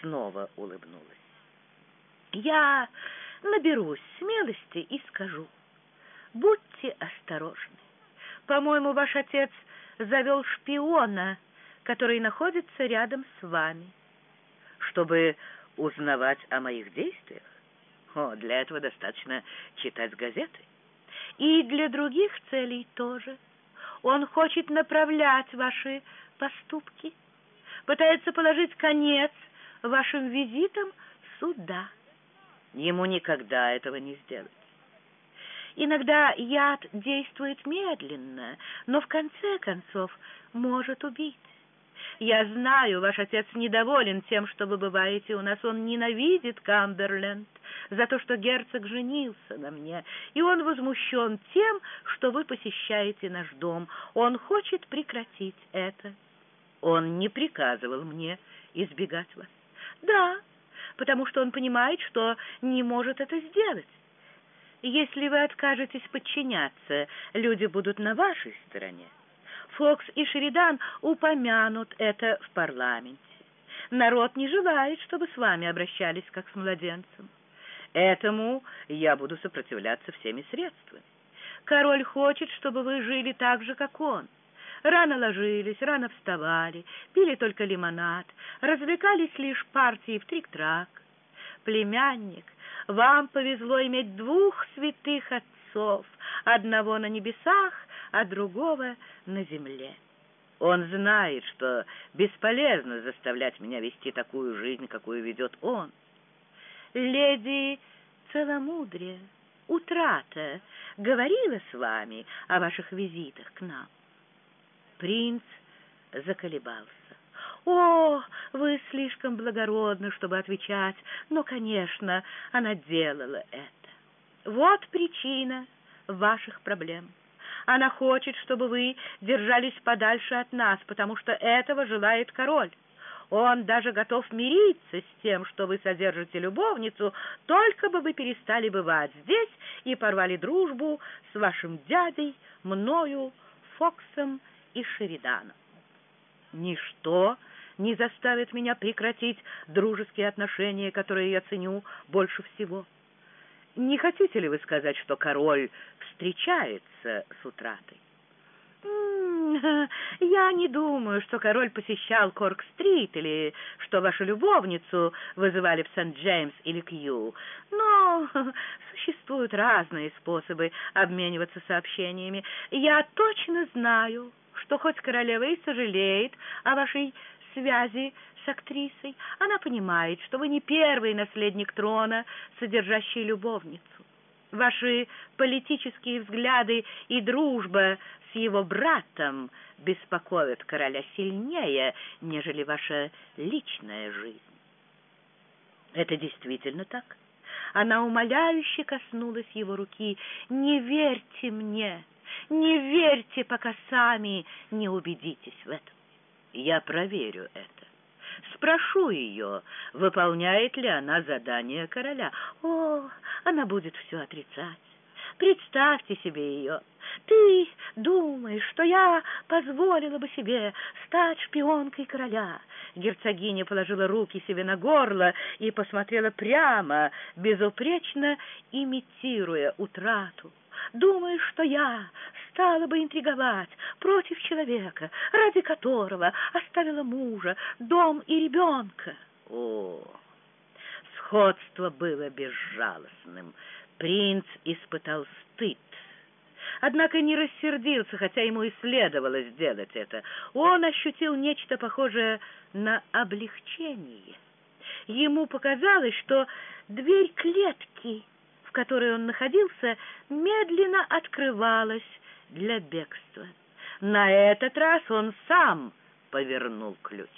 Speaker 2: снова улыбнулась. Я наберусь смелости и скажу, будьте осторожны. По-моему, ваш отец завел шпиона, который находится рядом с вами, чтобы узнавать о моих действиях. О, для этого достаточно читать газеты. И для других целей тоже. Он хочет направлять ваши поступки, пытается положить конец вашим визитам сюда. Ему никогда этого не сделать. Иногда яд действует медленно, но в конце концов может убить. Я знаю, ваш отец недоволен тем, что вы бываете у нас. Он ненавидит Камберленд за то, что герцог женился на мне, и он возмущен тем, что вы посещаете наш дом. Он хочет прекратить это. Он не приказывал мне избегать вас. Да, потому что он понимает, что не может это сделать. Если вы откажетесь подчиняться, люди будут на вашей стороне. Фокс и Шеридан упомянут это в парламенте. Народ не желает, чтобы с вами обращались как с младенцем. Этому я буду сопротивляться всеми средствами. Король хочет, чтобы вы жили так же, как он. Рано ложились, рано вставали, пили только лимонад, развлекались лишь партией в трик-трак. Племянник вам повезло иметь двух святых отцов, одного на небесах, а другого на земле. Он знает, что бесполезно заставлять меня вести такую жизнь, какую ведет он. Леди Целомудрие, утрата, говорила с вами о ваших визитах к нам. Принц заколебался. «О, вы слишком благородны, чтобы отвечать, но, конечно, она делала это. Вот причина ваших проблем. Она хочет, чтобы вы держались подальше от нас, потому что этого желает король. Он даже готов мириться с тем, что вы содержите любовницу, только бы вы перестали бывать здесь и порвали дружбу с вашим дядей, мною, Фоксом и Шериданом. Ничто не заставит меня прекратить дружеские отношения, которые я ценю больше всего. Не хотите ли вы сказать, что король встречается с утратой? «Я не думаю, что король посещал Корк-стрит или что вашу любовницу вызывали в Сент-Джеймс или Кью, но существуют разные способы обмениваться сообщениями. Я точно знаю, что хоть королева и сожалеет о вашей связи с актрисой. Она понимает, что вы не первый наследник трона, содержащий любовницу. Ваши политические взгляды и дружба с его братом беспокоят короля сильнее, нежели ваша личная жизнь. Это действительно так. Она умоляюще коснулась его руки. «Не верьте мне, не верьте, пока сами не убедитесь в этом. Я проверю это. Спрошу ее, выполняет ли она задание короля. О, она будет все отрицать. Представьте себе ее. Ты думаешь, что я позволила бы себе стать шпионкой короля? Герцогиня положила руки себе на горло и посмотрела прямо, безупречно имитируя утрату. Думаешь, что я стала бы интриговать против человека, ради которого оставила мужа, дом и ребенка? О, сходство было безжалостным. Принц испытал стыд. Однако не рассердился, хотя ему и следовало сделать это. Он ощутил нечто похожее на облегчение. Ему показалось, что дверь клетки которой он находился, медленно открывалась для бегства. На этот раз он сам повернул ключ.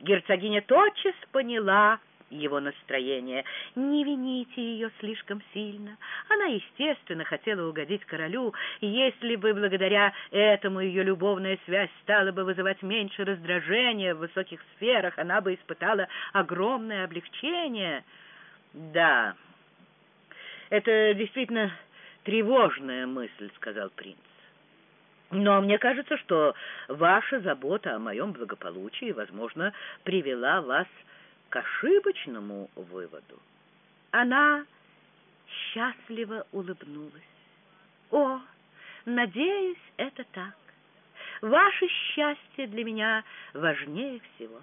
Speaker 2: Герцогиня тотчас поняла его настроение. Не вините ее слишком сильно. Она, естественно, хотела угодить королю. Если бы благодаря этому ее любовная связь стала бы вызывать меньше раздражения в высоких сферах, она бы испытала огромное облегчение. Да, это действительно тревожная мысль, сказал принц. Но мне кажется, что ваша забота о моем благополучии, возможно, привела вас к ошибочному выводу. Она счастливо улыбнулась. «О, надеюсь, это так. Ваше счастье для меня важнее всего.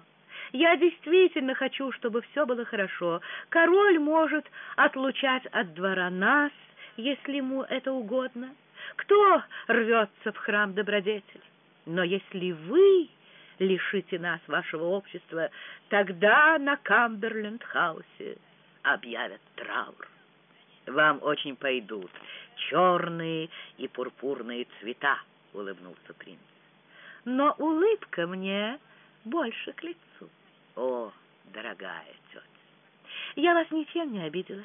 Speaker 2: Я действительно хочу, чтобы все было хорошо. Король может отлучать от двора нас, если ему это угодно. Кто рвется в храм добродетели? Но если вы лишите нас вашего общества, тогда на Камберленд-хаусе объявят траур. Вам очень пойдут черные и пурпурные цвета, — улыбнулся принц. Но улыбка мне больше к лицу. О, дорогая тетя, я вас ничем не обидела,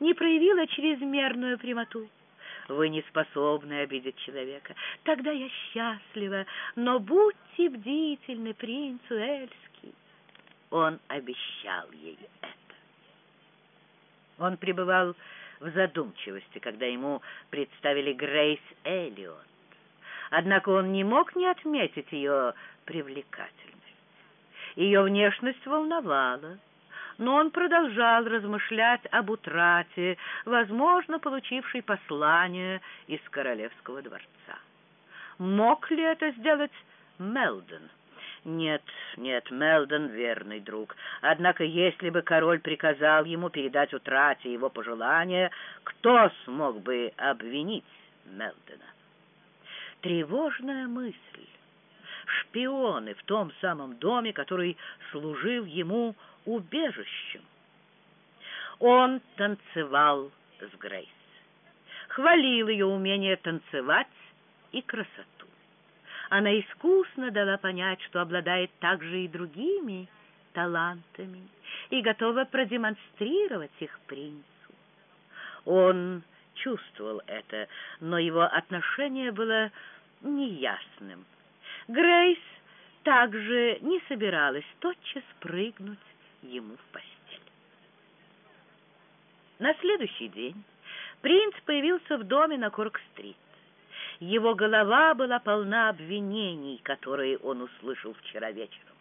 Speaker 2: не проявила чрезмерную прямоту. Вы не способны обидеть человека. Тогда я счастлива, но будьте бдительны, принц Уэльский. Он обещал ей это. Он пребывал в задумчивости, когда ему представили Грейс Эллиот. Однако он не мог не отметить ее привлекательность. Ее внешность волновала но он продолжал размышлять об утрате, возможно, получившей послание из королевского дворца. Мог ли это сделать Мелдон? Нет, нет, Мелдон — верный друг. Однако, если бы король приказал ему передать утрате его пожелания, кто смог бы обвинить Мелдона? Тревожная мысль. Шпионы в том самом доме, который служил ему убежищем. Он танцевал с Грейс, хвалил ее умение танцевать и красоту. Она искусно дала понять, что обладает также и другими талантами и готова продемонстрировать их принцу. Он чувствовал это, но его отношение было неясным. Грейс также не собиралась тотчас прыгнуть ему в постель. На следующий день принц появился в доме на Корк-стрит. Его голова была полна обвинений, которые он услышал вчера вечером.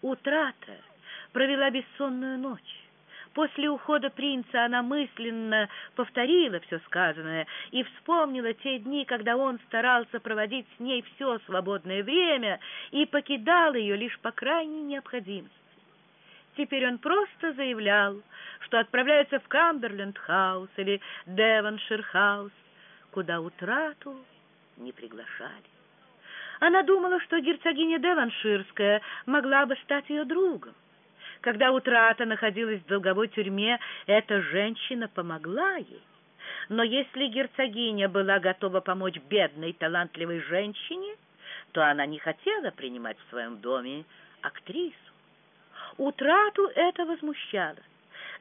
Speaker 2: Утрата провела бессонную ночь. После ухода принца она мысленно повторила все сказанное и вспомнила те дни, когда он старался проводить с ней все свободное время и покидал ее лишь по крайней необходимости. Теперь он просто заявлял, что отправляется в Камберленд-хаус или Девоншир-хаус, куда утрату не приглашали. Она думала, что герцогиня Девонширская могла бы стать ее другом. Когда утрата находилась в долговой тюрьме, эта женщина помогла ей. Но если герцогиня была готова помочь бедной талантливой женщине, то она не хотела принимать в своем доме актрису. Утрату это возмущало.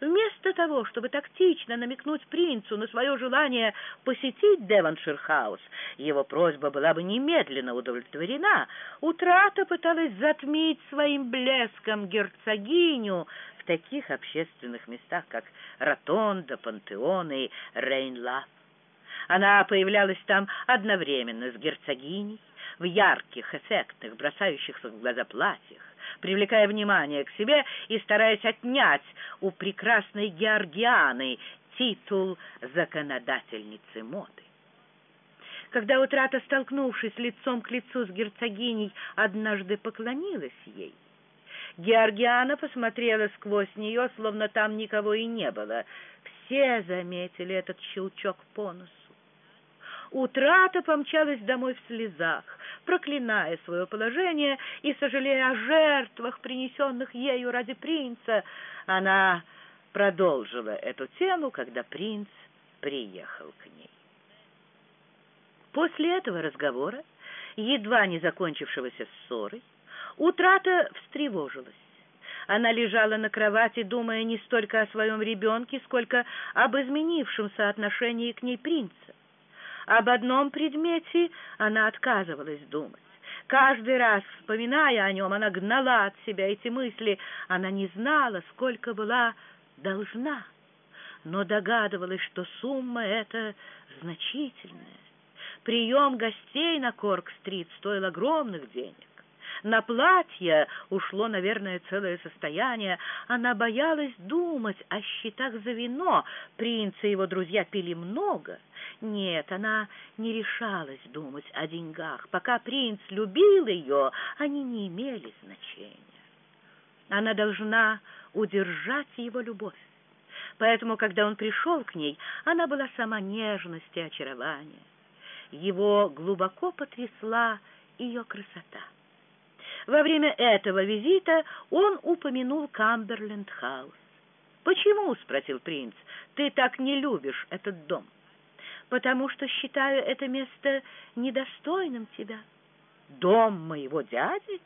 Speaker 2: Вместо того, чтобы тактично намекнуть принцу на свое желание посетить Девоншир-хаус, его просьба была бы немедленно удовлетворена. Утрата пыталась затмить своим блеском герцогиню в таких общественных местах, как Ротонда, Пантеон и Рейнлав. Она появлялась там одновременно с герцогиней, в ярких, эффектных, бросающихся в глаза платьях, привлекая внимание к себе и стараясь отнять у прекрасной Георгианы титул законодательницы моды. Когда утрата, столкнувшись лицом к лицу с герцогиней, однажды поклонилась ей, Георгиана посмотрела сквозь нее, словно там никого и не было. Все заметили этот щелчок по носу. Утрата помчалась домой в слезах, проклиная свое положение и сожалея о жертвах, принесенных ею ради принца. Она продолжила эту тему, когда принц приехал к ней. После этого разговора, едва не закончившегося ссорой, Утрата встревожилась. Она лежала на кровати, думая не столько о своем ребенке, сколько об изменившемся отношении к ней принца. Об одном предмете она отказывалась думать. Каждый раз, вспоминая о нем, она гнала от себя эти мысли. Она не знала, сколько была должна, но догадывалась, что сумма эта значительная. Прием гостей на Корк-стрит стоил огромных денег. На платье ушло, наверное, целое состояние. Она боялась думать о счетах за вино. Принц и его друзья пили много. Нет, она не решалась думать о деньгах. Пока принц любил ее, они не имели значения. Она должна удержать его любовь. Поэтому, когда он пришел к ней, она была сама нежность и очарование. Его глубоко потрясла ее красота. Во время этого визита он упомянул Камберленд-хаус. «Почему?» — спросил принц. «Ты так не любишь этот дом?» «Потому что считаю это место недостойным тебя». «Дом моего дяди?»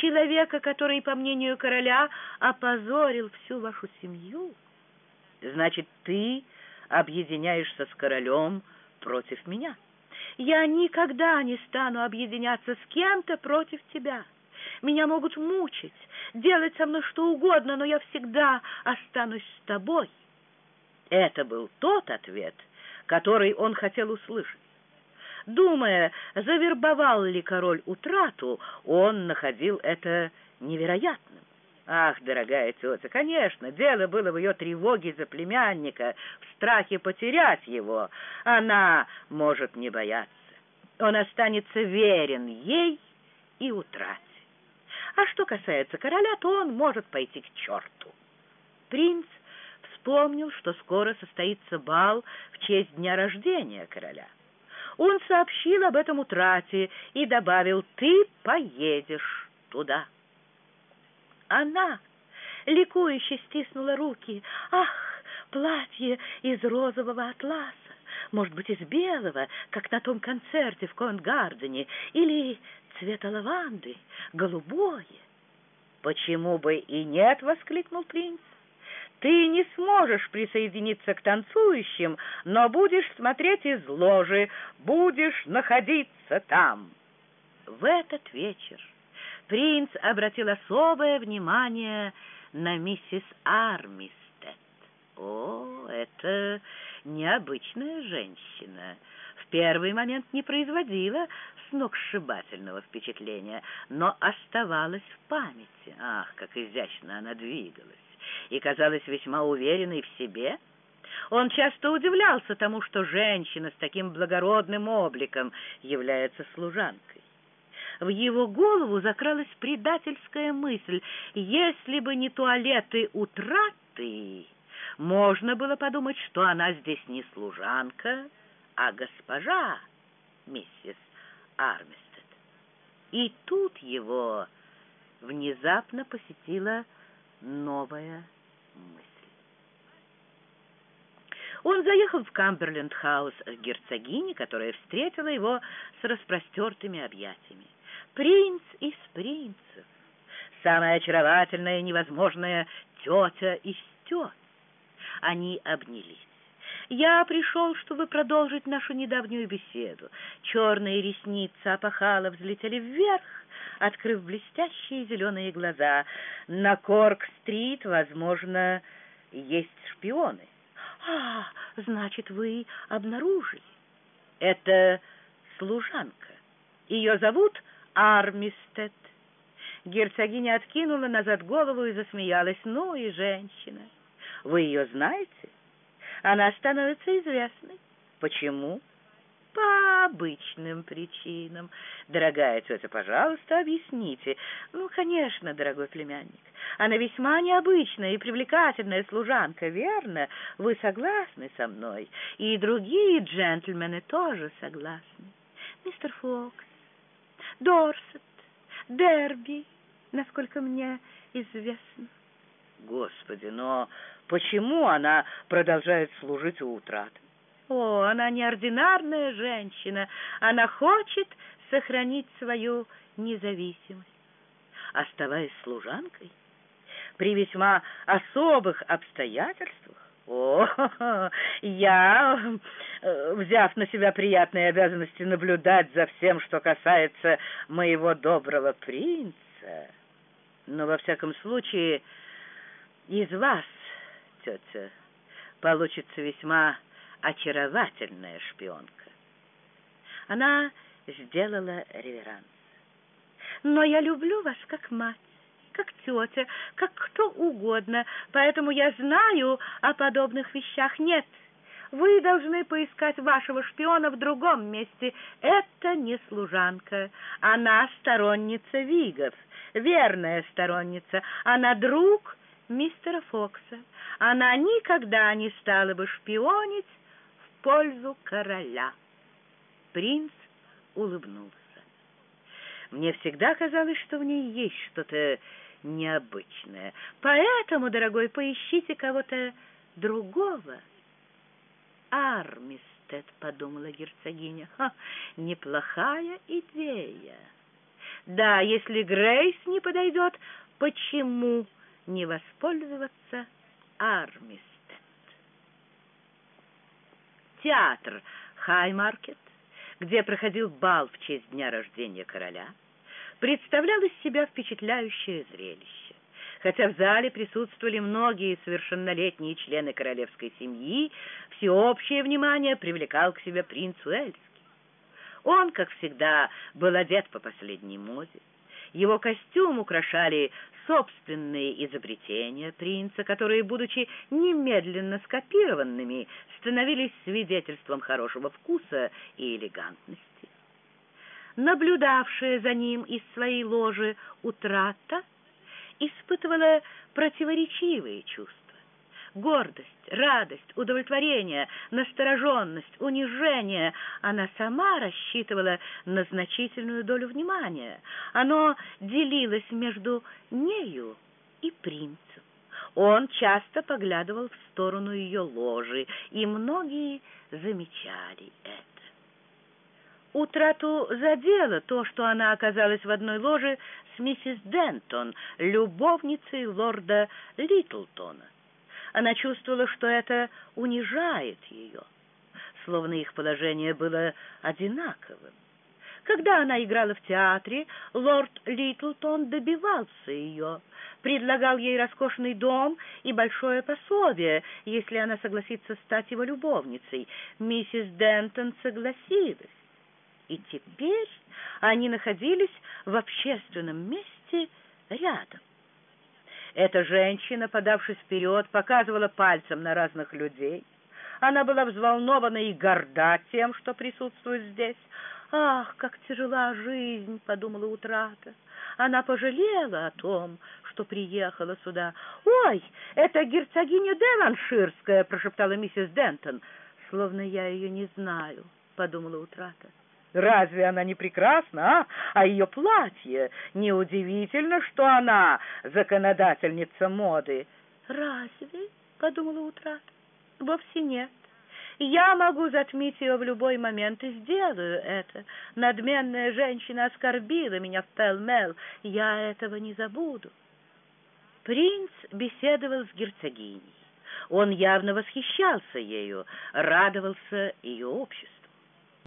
Speaker 2: «Человека, который, по мнению короля, опозорил всю вашу семью». «Значит, ты объединяешься с королем против меня?» Я никогда не стану объединяться с кем-то против тебя. Меня могут мучить, делать со мной что угодно, но я всегда останусь с тобой. Это был тот ответ, который он хотел услышать. Думая, завербовал ли король утрату, он находил это невероятным. Ах, дорогая тетя, конечно, дело было в ее тревоге за племянника, в страхе потерять его. Она может не бояться. Он останется верен ей и утрате. А что касается короля, то он может пойти к черту. Принц вспомнил, что скоро состоится бал в честь дня рождения короля. Он сообщил об этом утрате и добавил «ты поедешь туда». Она ликующе стиснула руки. «Ах, платье из розового атласа! может быть, из белого, как на том концерте в Конт-Гардене, или цвета лаванды, голубое. «Почему бы и нет?» — воскликнул принц. «Ты не сможешь присоединиться к танцующим, но будешь смотреть из ложи, будешь находиться там». В этот вечер принц обратил особое внимание на миссис Армис. О, это необычная женщина. В первый момент не производила сногсшибательного впечатления, но оставалась в памяти. Ах, как изящно она двигалась и казалась весьма уверенной в себе. Он часто удивлялся тому, что женщина с таким благородным обликом является служанкой. В его голову закралась предательская мысль, если бы не туалеты утраты можно было подумать, что она здесь не служанка, а госпожа миссис Армистед. И тут его внезапно посетила новая мысль. Он заехал в Камберленд-хаус к герцогине, которая встретила его с распростертыми объятиями. Принц из принцев, самая очаровательная невозможная тетя из тет. Они обнялись. «Я пришел, чтобы продолжить нашу недавнюю беседу». Черные ресницы опахала взлетели вверх, открыв блестящие зеленые глаза. «На Корк-стрит, возможно, есть шпионы». «А, значит, вы обнаружили?» «Это служанка. Ее зовут Армистед». Герцогиня откинула назад голову и засмеялась. «Ну и женщина!» Вы ее знаете? Она становится известной. Почему? По обычным причинам. Дорогая тетя, пожалуйста, объясните. Ну, конечно, дорогой племянник. Она весьма необычная и привлекательная служанка, верно? Вы согласны со мной? И другие джентльмены тоже согласны. Мистер Фокс, Дорсет, Дерби, насколько мне известно. Господи, но почему она продолжает служить у утрат? О, она неординарная женщина. Она хочет сохранить свою независимость. оставаясь служанкой? При весьма особых обстоятельствах? О, я, э, взяв на себя приятные обязанности наблюдать за всем, что касается моего доброго принца, но во всяком случае из вас, тетя, получится весьма очаровательная шпионка. Она сделала реверанс. Но я люблю вас как мать как тетя, как кто угодно, поэтому я знаю о подобных вещах. Нет, вы должны поискать вашего шпиона в другом месте. Это не служанка, она сторонница Вигов, верная сторонница, она друг мистера Фокса. Она никогда не стала бы шпионить пользу короля. Принц улыбнулся. Мне всегда казалось, что в ней есть что-то необычное. Поэтому, дорогой, поищите кого-то другого. Армистед, подумала герцогиня, Ха, неплохая идея. Да, если Грейс не подойдет, почему не воспользоваться Армистед? Театр Хаймаркет, где проходил бал в честь дня рождения короля, представлял из себя впечатляющее зрелище. Хотя в зале присутствовали многие совершеннолетние члены королевской семьи, всеобщее внимание привлекал к себе принц Уэльский. Он, как всегда, был одет по последней моде. Его костюм украшали собственные изобретения принца, которые, будучи немедленно скопированными, становились свидетельством хорошего вкуса и элегантности наблюдавшая за ним из своей ложи утрата, испытывала противоречивые чувства. Гордость, радость, удовлетворение, настороженность, унижение. Она сама рассчитывала на значительную долю внимания. Оно делилось между нею и принцем. Он часто поглядывал в сторону ее ложи, и многие замечали это. Утрату задело то, что она оказалась в одной ложе с миссис Дентон, любовницей лорда Литлтона. Она чувствовала, что это унижает ее, словно их положение было одинаковым. Когда она играла в театре, лорд Литлтон добивался ее, предлагал ей роскошный дом и большое пособие, если она согласится стать его любовницей. Миссис Дентон согласилась и теперь они находились в общественном месте рядом. Эта женщина, подавшись вперед, показывала пальцем на разных людей. Она была взволнована и горда тем, что присутствует здесь. «Ах, как тяжела жизнь!» — подумала Утрата. Она пожалела о том, что приехала сюда. «Ой, это герцогиня Деванширская!» — прошептала миссис Дентон. «Словно я ее не знаю», — подумала Утрата. Разве она не прекрасна, а? А ее платье? Неудивительно, что она законодательница моды. Разве? — подумала Утрат. Вовсе нет. Я могу затмить ее в любой момент и сделаю это. Надменная женщина оскорбила меня в Пелмел. Я этого не забуду. Принц беседовал с герцогиней. Он явно восхищался ею, радовался ее обществу.